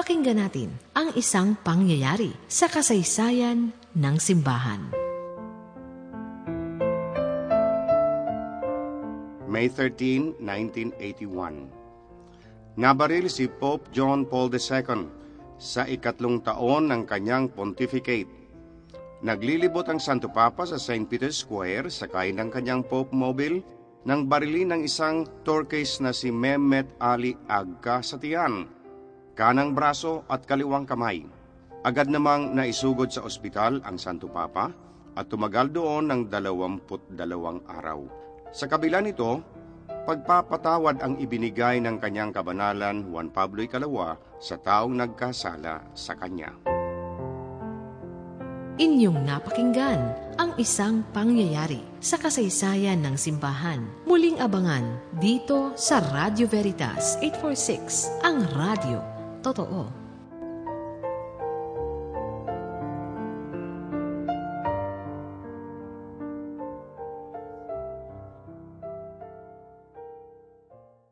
Pakinggan natin ang isang pangyayari sa kasaysayan ng simbahan. May 13, 1981 Nabaril si Pope John Paul II sa ikatlong taon ng kanyang pontificate. Naglilibot ang Santo Papa sa St. Peter's Square sakay ng kanyang Pope Mobile nang barilin ng isang turquoise na si Mehmet Ali Agka sa tiyan, kanang braso at kaliwang kamay. Agad namang naisugod sa ospital ang Santo Papa at tumagal doon ng dalawamput dalawang araw. Sa kabila nito, pagpapatawad ang ibinigay ng kanyang kabanalan Juan Pablo Ikalawa sa taong nagkasala sa kanya. Inyong napakinggan ang isang pangyayari sa kasaysayan ng simbahan. Muling abangan dito sa Radio Veritas 846, ang radio. 多多哦。